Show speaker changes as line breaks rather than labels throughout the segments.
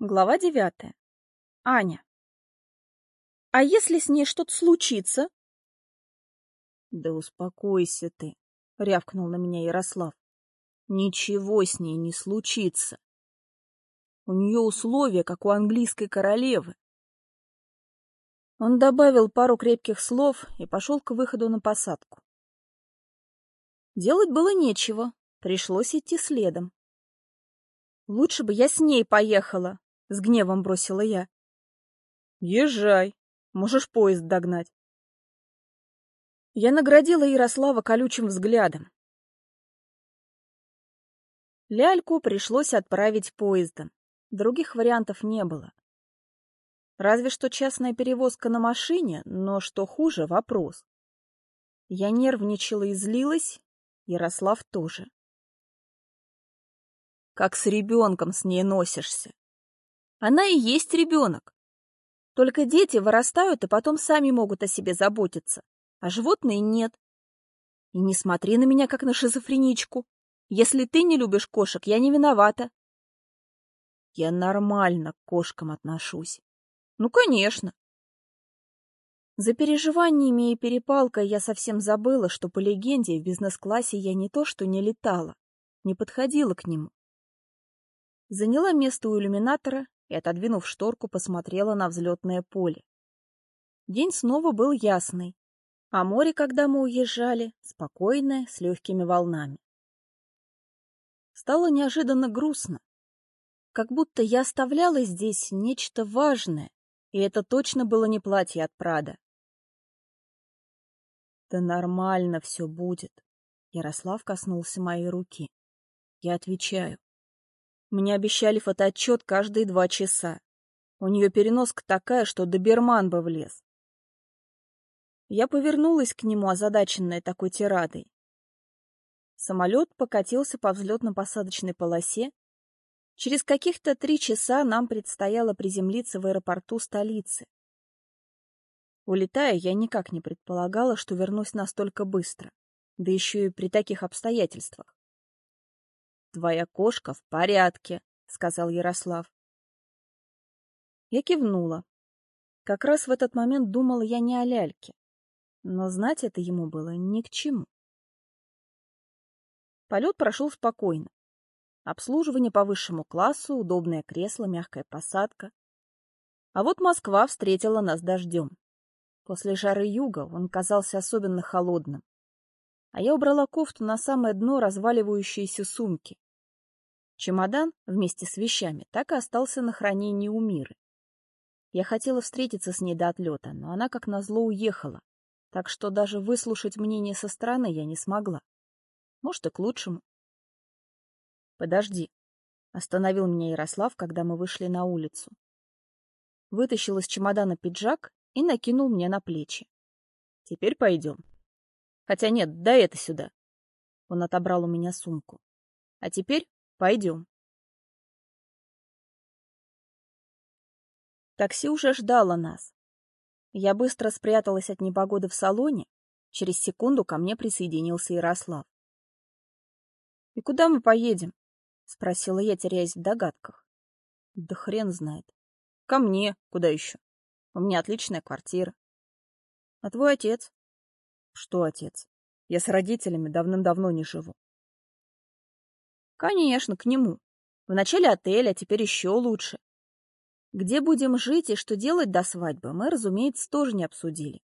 Глава девятая. Аня. А если с ней что-то случится?
Да успокойся ты, рявкнул на меня Ярослав. Ничего с ней не случится. У нее условия, как у английской королевы. Он добавил пару крепких слов и пошел к выходу на посадку.
Делать было нечего, пришлось идти следом. Лучше бы я с ней поехала, — с гневом бросила я.
«Езжай, можешь поезд догнать».
Я наградила Ярослава колючим взглядом. Ляльку пришлось отправить поездом. Других вариантов не было. Разве что частная перевозка на машине, но что хуже — вопрос. Я нервничала и злилась, Ярослав тоже.
Как с ребенком с ней носишься.
Она и есть ребенок. Только дети вырастают и потом сами могут о себе заботиться, а животные нет. И не смотри на меня, как на шизофреничку. Если ты не любишь кошек, я не виновата.
Я нормально к кошкам отношусь.
Ну, конечно. За переживаниями и перепалкой я совсем забыла, что по легенде в бизнес-классе я не то что не летала, не подходила к нему. Заняла место у иллюминатора и, отодвинув шторку, посмотрела на взлетное поле. День снова был ясный, а море, когда мы уезжали, спокойное, с легкими волнами. Стало неожиданно грустно, как будто я оставляла здесь нечто важное, и это точно было не платье от Прада.
Да нормально все будет. Ярослав коснулся моей руки. Я отвечаю. Мне обещали фотоотчет каждые два часа. У нее переноска такая, что доберман бы влез.
Я повернулась к нему, озадаченная такой тирадой. Самолет покатился по взлетно-посадочной полосе. Через каких-то три часа нам предстояло приземлиться в аэропорту столицы. Улетая, я никак не предполагала, что вернусь настолько быстро, да еще и при таких обстоятельствах.
Твоя кошка в порядке, сказал Ярослав.
Я кивнула. Как раз в этот момент думала я не о ляльке, но знать это ему было ни к чему. Полет прошел спокойно. Обслуживание по высшему классу, удобное кресло, мягкая посадка. А вот Москва встретила нас дождем. После жары юга он казался особенно холодным а я убрала кофту на самое дно разваливающейся сумки. Чемодан вместе с вещами так и остался на хранении у Миры. Я хотела встретиться с ней до отлета, но она как назло уехала, так что даже выслушать мнение со стороны я не смогла. Может, и к лучшему. «Подожди», — остановил меня Ярослав, когда мы вышли на улицу. Вытащил из чемодана пиджак и накинул мне на плечи. «Теперь пойдем». Хотя нет, дай это сюда. Он отобрал у меня сумку. А теперь пойдем. Такси уже ждало нас. Я быстро спряталась от непогоды в салоне. Через секунду ко мне присоединился Ярослав. «И куда мы поедем?» — спросила я, теряясь в догадках. «Да хрен знает. Ко мне. Куда еще? У меня отличная квартира. А твой отец?» Что, отец? Я с родителями давным-давно не живу. Конечно, к нему. Вначале отель, а теперь еще лучше. Где будем жить и что делать до свадьбы, мы, разумеется, тоже не обсудили.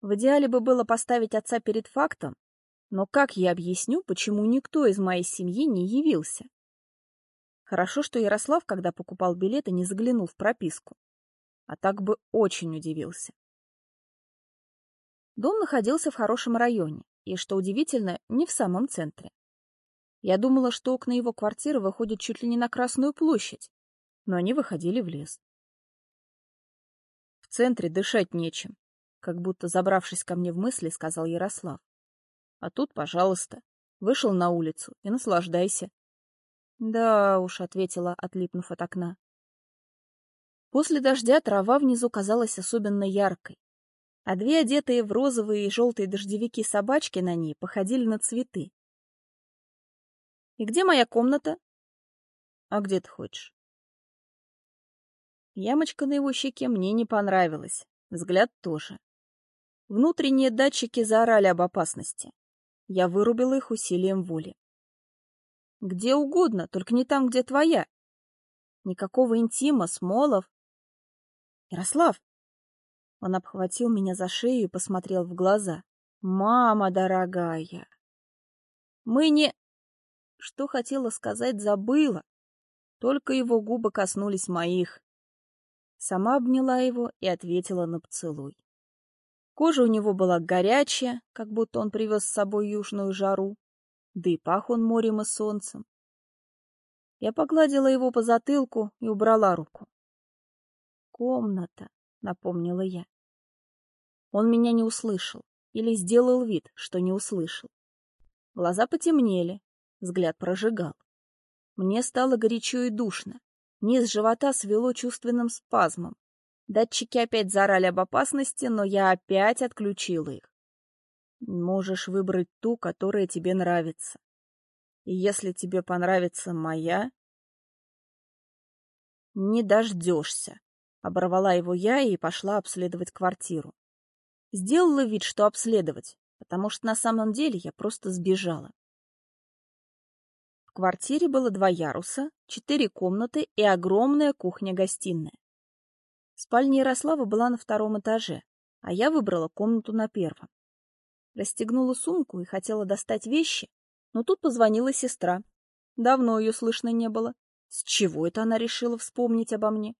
В идеале бы было поставить отца перед фактом, но как я объясню, почему никто из моей семьи не явился? Хорошо, что Ярослав, когда покупал билеты, не заглянул в прописку. А так бы очень удивился. Дом находился в хорошем районе, и, что удивительно, не в самом центре. Я думала, что окна его квартиры выходят чуть ли не на Красную площадь, но они выходили в лес. В центре дышать нечем, как будто забравшись ко мне в мысли, сказал Ярослав. А тут, пожалуйста, вышел на улицу и наслаждайся. Да уж, ответила, отлипнув от окна. После дождя трава внизу казалась особенно яркой, а две одетые в розовые и желтые дождевики собачки на ней походили на цветы. «И где моя комната?» «А где ты хочешь?» Ямочка на его щеке мне не понравилась, взгляд тоже. Внутренние датчики заорали об опасности. Я вырубила их усилием воли. Где угодно, только не там, где твоя. Никакого интима, смолов. Ярослав! Он обхватил меня за шею и посмотрел в глаза. Мама дорогая! Мы не... Что хотела сказать, забыла. Только его губы коснулись моих. Сама обняла его и ответила на поцелуй. Кожа у него была горячая, как будто он привез с собой южную жару, да и пах он морем и солнцем. Я погладила его по затылку и убрала руку. «Комната», — напомнила я. Он меня не услышал или сделал вид, что не услышал. Глаза потемнели, взгляд прожигал. Мне стало горячо и душно. Низ живота свело чувственным спазмом. Датчики опять заорали об опасности, но я опять отключила их. Можешь выбрать ту, которая тебе нравится. И если тебе понравится моя... Не дождешься. Оборвала его я и пошла обследовать квартиру. Сделала вид, что обследовать, потому что на самом деле я просто сбежала. В квартире было два яруса, четыре комнаты и огромная кухня-гостиная. Спальня Ярослава была на втором этаже, а я выбрала комнату на первом. Расстегнула сумку и хотела достать вещи, но тут позвонила сестра. Давно ее слышно не было. С чего это она решила вспомнить обо мне?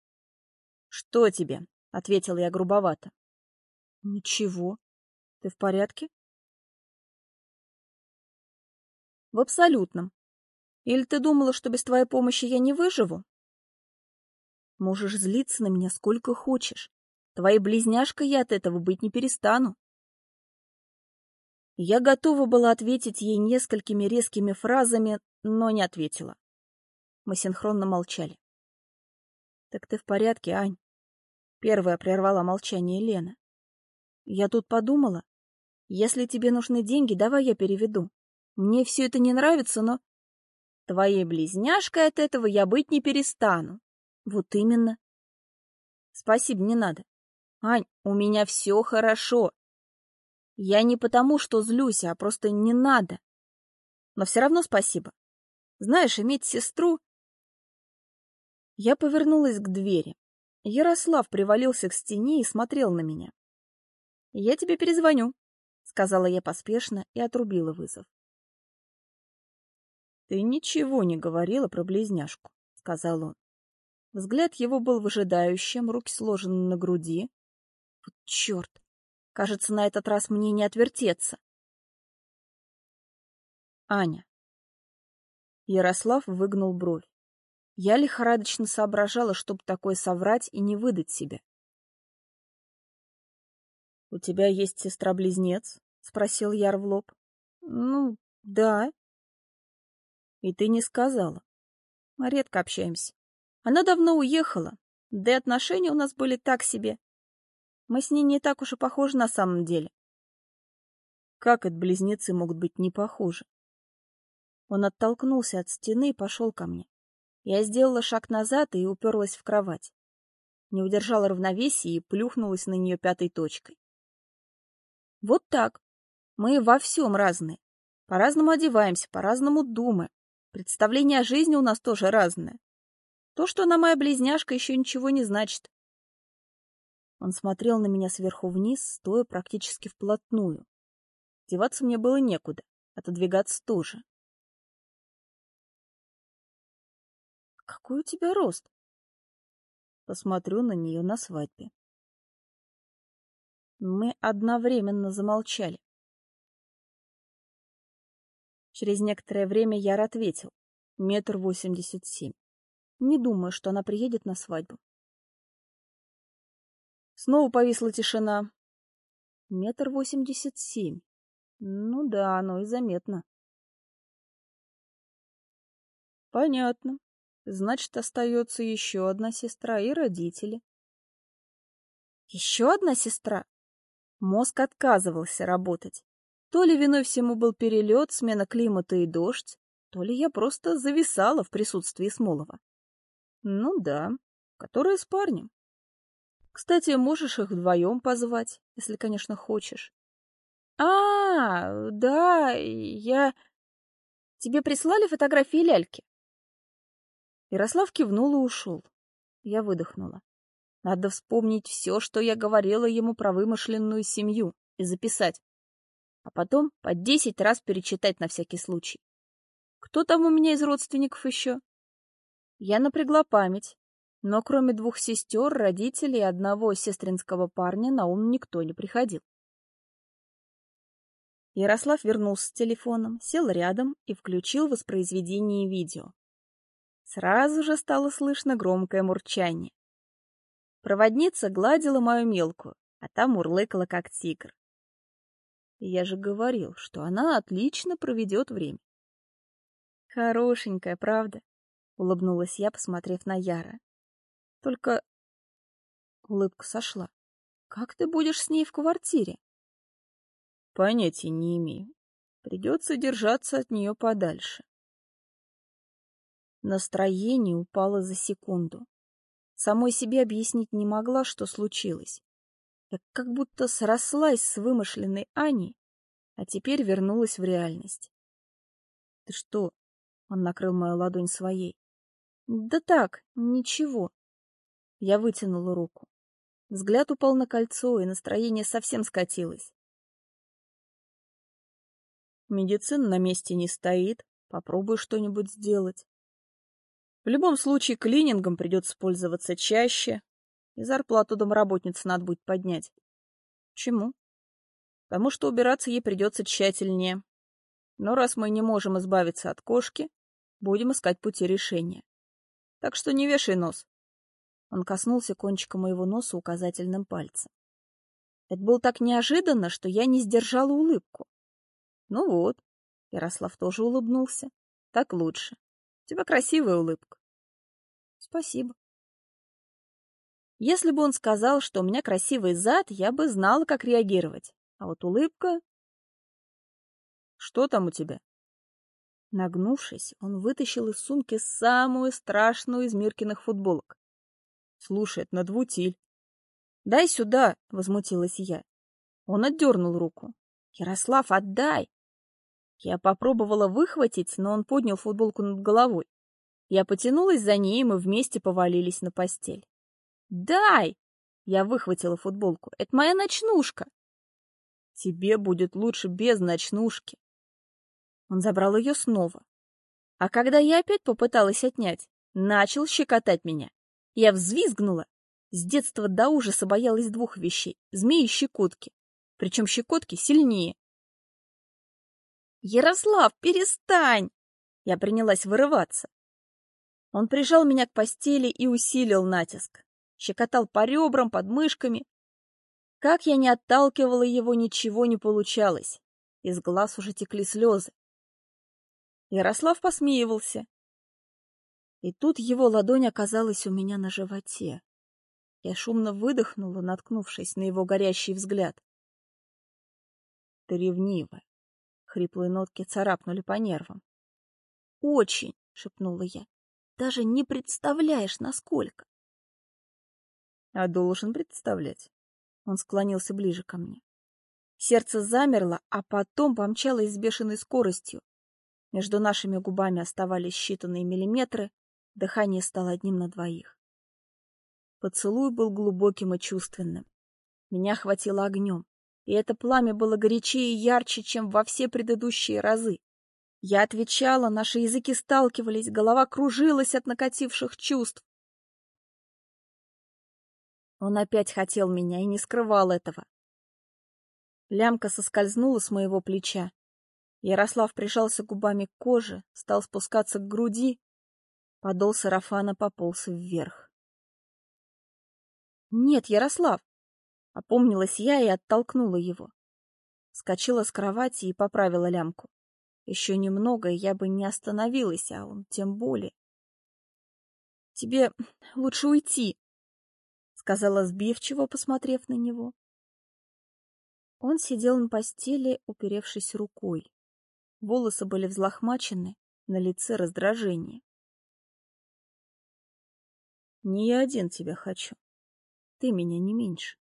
— Что тебе? — ответила я грубовато. — Ничего. Ты в порядке? — В абсолютном. Или ты думала, что без твоей помощи я не выживу? Можешь злиться на меня сколько хочешь. Твоей близняшкой я от этого быть не перестану. Я готова была ответить ей несколькими резкими фразами, но не ответила. Мы синхронно молчали. — Так ты в порядке, Ань? Первая прервала молчание Лена. — Я тут подумала. Если тебе нужны деньги, давай я переведу. Мне все это не нравится, но... Твоей близняшкой от этого я быть не перестану. Вот именно. Спасибо, не надо. Ань, у меня все хорошо. Я не потому, что злюсь, а просто не надо. Но все равно спасибо. Знаешь, иметь сестру... Я повернулась к двери. Ярослав привалился к стене и смотрел на меня. «Я тебе перезвоню», — сказала я поспешно и отрубила вызов. «Ты ничего не говорила про близняшку», — сказал он. Взгляд его был выжидающим, руки сложены на груди. Вот черт! Кажется, на этот раз мне не отвертеться. Аня. Ярослав выгнул бровь. Я лихорадочно соображала, чтобы такое соврать и не выдать себя. — У тебя есть сестра-близнец? — спросил Яр в лоб. — Ну, да. — И ты не сказала. Мы редко общаемся. Она давно уехала, да и отношения у нас были так себе. Мы с ней не так уж и похожи на самом деле. Как это близнецы могут быть не похожи? Он оттолкнулся от стены и пошел ко мне. Я сделала шаг назад и уперлась в кровать. Не удержала равновесия и плюхнулась на нее пятой точкой. Вот так. Мы во всем разные. По-разному одеваемся, по-разному думаем. Представление о жизни у нас тоже разное. То, что она моя близняшка, еще ничего не значит. Он смотрел на меня сверху вниз, стоя практически вплотную. Деваться мне было некуда, отодвигаться тоже. «Какой у тебя рост?» Посмотрю на нее на свадьбе. Мы одновременно замолчали. Через некоторое время Яр ответил. Метр восемьдесят семь. Не думаю, что она приедет на свадьбу. Снова повисла тишина. Метр восемьдесят семь. Ну да, оно и заметно. Понятно. Значит, остается еще одна сестра и родители. Еще одна сестра? Мозг отказывался работать. То ли виной всему был перелет, смена климата и дождь, то ли я просто зависала в присутствии Смолова. Ну да, Которые с парнем. Кстати, можешь их вдвоем позвать, если, конечно, хочешь. А, да, я... Тебе прислали фотографии ляльки? Ярослав кивнул и ушел. Я выдохнула. Надо вспомнить все, что я говорила ему про вымышленную семью, и записать. А потом по десять раз перечитать на всякий случай. Кто там у меня из родственников еще? Я напрягла память, но кроме двух сестер, родителей и одного сестринского парня на ум никто не приходил. Ярослав вернулся с телефоном, сел рядом и включил воспроизведение видео. Сразу же стало слышно громкое мурчание. Проводница гладила мою мелкую, а та мурлыкала, как тигр. Я же говорил, что она отлично проведет время. Хорошенькая, правда? Улыбнулась я, посмотрев на Яра. Только улыбка сошла. Как ты будешь с ней в квартире? Понятия не имею. Придется держаться от нее подальше. Настроение упало за секунду. Самой себе объяснить не могла, что случилось. Я как будто срослась с вымышленной Аней, а теперь вернулась в реальность. — Ты что? — он накрыл мою ладонь своей. — Да так, ничего. Я вытянула руку. Взгляд упал на кольцо, и настроение совсем скатилось. Медицина на месте не стоит. Попробуй что-нибудь сделать. Любом случае, клинингом придется пользоваться чаще, и зарплату домработницы надо будет поднять. Чему? Потому что убираться ей придется тщательнее. Но раз мы не можем избавиться от кошки, будем искать пути решения. Так что не вешай нос. Он коснулся кончика моего носа указательным пальцем. Это было так неожиданно, что я не сдержала улыбку. Ну вот, Ярослав тоже улыбнулся. Так лучше. У тебя красивая улыбка. Спасибо. Если бы он сказал, что у меня красивый зад, я бы знала, как реагировать. А вот улыбка... Что там у тебя? Нагнувшись, он вытащил из сумки самую страшную из Миркиных футболок. Слушай, это на двутиль. Дай сюда, возмутилась я. Он отдернул руку. Ярослав, отдай! Я попробовала выхватить, но он поднял футболку над головой. Я потянулась за ней, и мы вместе повалились на постель. «Дай!» Я выхватила футболку. «Это моя ночнушка!» «Тебе будет лучше без ночнушки!» Он забрал ее снова. А когда я опять попыталась отнять, начал щекотать меня. Я взвизгнула. С детства до ужаса боялась двух вещей — змеи и щекотки. Причем щекотки сильнее. «Ярослав, перестань!» Я принялась вырываться. Он прижал меня к постели и усилил натиск. Щекотал по ребрам, под мышками. Как я не отталкивала его, ничего не получалось. Из глаз уже текли слезы. Ярослав посмеивался. И тут его ладонь оказалась у меня на животе. Я шумно выдохнула, наткнувшись на его горящий взгляд. Ты. Хриплые нотки царапнули по нервам. «Очень!» — шепнула я. «Даже не представляешь, насколько!» «А должен представлять!» Он склонился ближе ко мне. Сердце замерло, а потом помчалось с бешеной скоростью. Между нашими губами оставались считанные миллиметры, дыхание стало одним на двоих. Поцелуй был глубоким и чувственным. Меня хватило огнем и это пламя было горячее и ярче, чем во все предыдущие разы. Я отвечала, наши языки сталкивались, голова кружилась от накативших чувств. Он опять хотел меня и не скрывал этого. Лямка соскользнула с моего плеча. Ярослав прижался губами к коже, стал спускаться к груди. Подол сарафана пополз вверх. «Нет, Ярослав, Опомнилась я и оттолкнула его. Скочила с кровати и поправила лямку. Еще немного, и я бы не остановилась, а он тем более. — Тебе лучше уйти, — сказала сбивчиво, посмотрев на него. Он сидел на постели, уперевшись рукой. Волосы были взлохмачены, на лице раздражение. Не я один тебя хочу. Ты меня не меньше.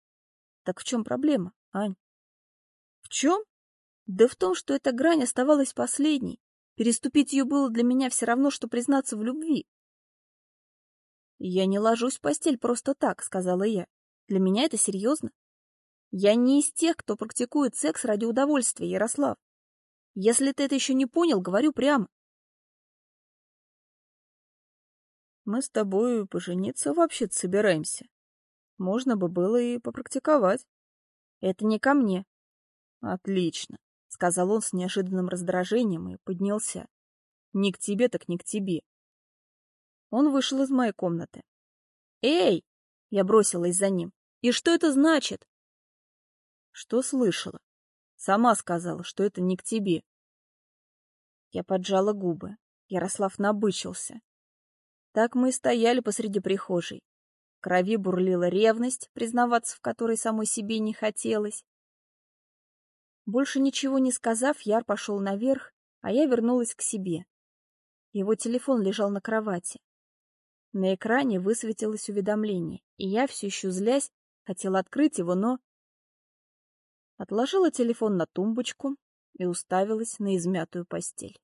Так в чем проблема, Ань? В чем? Да в том, что эта грань оставалась последней. Переступить ее было для меня все равно, что признаться в любви. «Я не ложусь в постель просто так», — сказала я. «Для меня это серьезно. Я не из тех, кто практикует секс ради удовольствия, Ярослав. Если ты это еще не понял, говорю прямо. Мы с тобой пожениться вообще-то собираемся. Можно бы было и попрактиковать. Это не ко мне. Отлично, сказал он с неожиданным раздражением и поднялся. Не к тебе, так не к тебе. Он вышел из моей комнаты. Эй! Я бросилась за ним. И что это значит? Что слышала? Сама сказала, что это не к тебе. Я поджала губы. Ярослав набычился. Так мы и стояли посреди прихожей. В крови бурлила ревность, признаваться в которой самой себе не хотелось. Больше ничего не сказав, Яр пошел наверх, а я вернулась к себе. Его телефон лежал на кровати. На экране высветилось уведомление, и я, все еще злясь, хотела открыть его, но... Отложила телефон на тумбочку и уставилась на измятую постель.